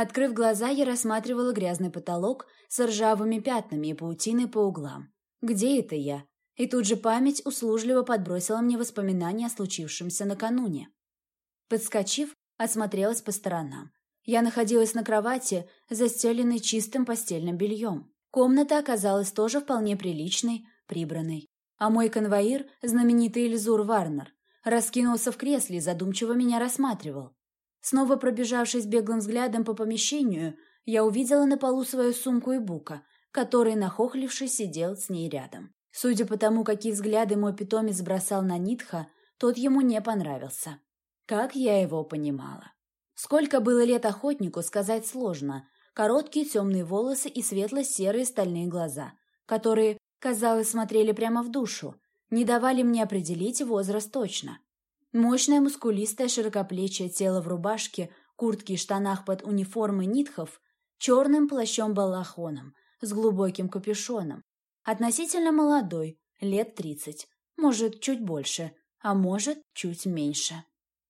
Открыв глаза, я рассматривала грязный потолок с ржавыми пятнами и паутиной по углам. Где это я? И тут же память услужливо подбросила мне воспоминания о случившемся накануне. Подскочив, осмотрелась по сторонам. Я находилась на кровати, застеленной чистым постельным бельем. Комната оказалась тоже вполне приличной, прибранной. А мой конвоир, знаменитый Эльзур Варнер, раскинулся в кресле и задумчиво меня рассматривал. Снова пробежавшись беглым взглядом по помещению, я увидела на полу свою сумку и бука, который, нахохлившись, сидел с ней рядом. Судя по тому, какие взгляды мой питомец бросал на Нитха, тот ему не понравился. Как я его понимала. Сколько было лет охотнику, сказать сложно. Короткие темные волосы и светло-серые стальные глаза, которые, казалось, смотрели прямо в душу, не давали мне определить возраст точно. Мощное мускулистое широкоплечье тело в рубашке, куртке и штанах под униформой нитхов, черным плащом-балахоном, с глубоким капюшоном. Относительно молодой, лет тридцать, может, чуть больше, а может, чуть меньше.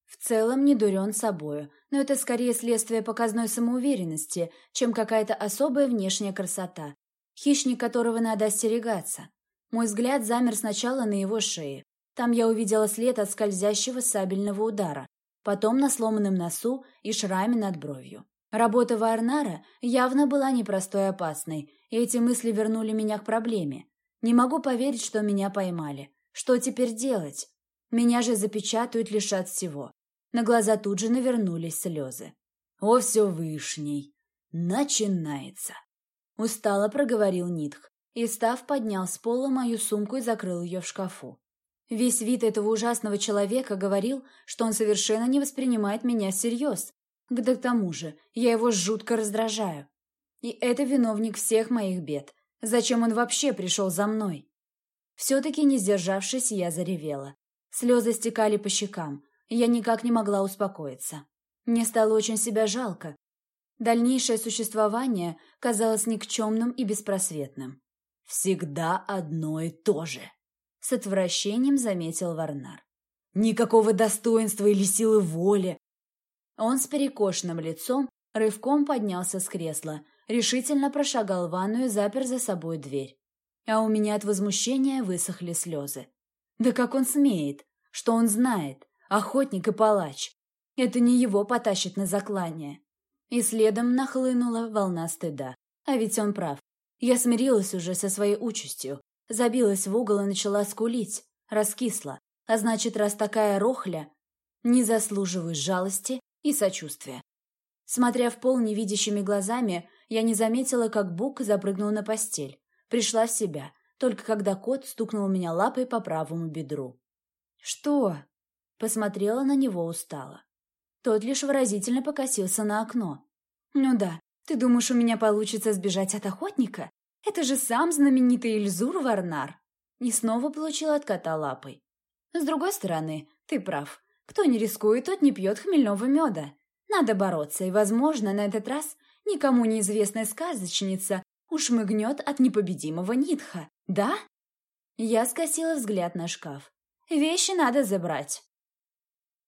В целом не дурен собою, но это скорее следствие показной самоуверенности, чем какая-то особая внешняя красота, хищник которого надо остерегаться. Мой взгляд замер сначала на его шее, там я увидела след от скользящего сабельного удара, потом на сломанном носу и шраме над бровью. Работа Варнара явно была непростой и опасной, и эти мысли вернули меня к проблеме. Не могу поверить, что меня поймали. Что теперь делать? Меня же запечатают, лишат всего. На глаза тут же навернулись слезы. «О, все вышней! Начинается!» Устало проговорил Нитх, и, став, поднял с пола мою сумку и закрыл ее в шкафу. Весь вид этого ужасного человека говорил, что он совершенно не воспринимает меня всерьез. Да к тому же, я его жутко раздражаю. И это виновник всех моих бед. Зачем он вообще пришел за мной? Все-таки, не сдержавшись, я заревела. Слезы стекали по щекам, я никак не могла успокоиться. Мне стало очень себя жалко. Дальнейшее существование казалось никчемным и беспросветным. «Всегда одно и то же», с отвращением заметил Варнар. Никакого достоинства или силы воли. Он с перекошенным лицом рывком поднялся с кресла, решительно прошагал ванную и запер за собой дверь. А у меня от возмущения высохли слезы. Да как он смеет? Что он знает? Охотник и палач. Это не его потащит на заклание. И следом нахлынула волна стыда. А ведь он прав. Я смирилась уже со своей участью. Забилась в угол и начала скулить, раскисла. А значит, раз такая рохля, не заслуживаю жалости и сочувствия. Смотря в пол невидящими глазами, я не заметила, как Бук запрыгнул на постель. Пришла в себя, только когда кот стукнул меня лапой по правому бедру. «Что?» Посмотрела на него устало. Тот лишь выразительно покосился на окно. «Ну да, ты думаешь, у меня получится сбежать от охотника? Это же сам знаменитый Ильзур Варнар. И снова получил от кота лапой. С другой стороны, ты прав. Кто не рискует, тот не пьет хмельного меда. Надо бороться, и, возможно, на этот раз никому неизвестная сказочница ушмыгнет от непобедимого Нитха. Да? Я скосила взгляд на шкаф. Вещи надо забрать.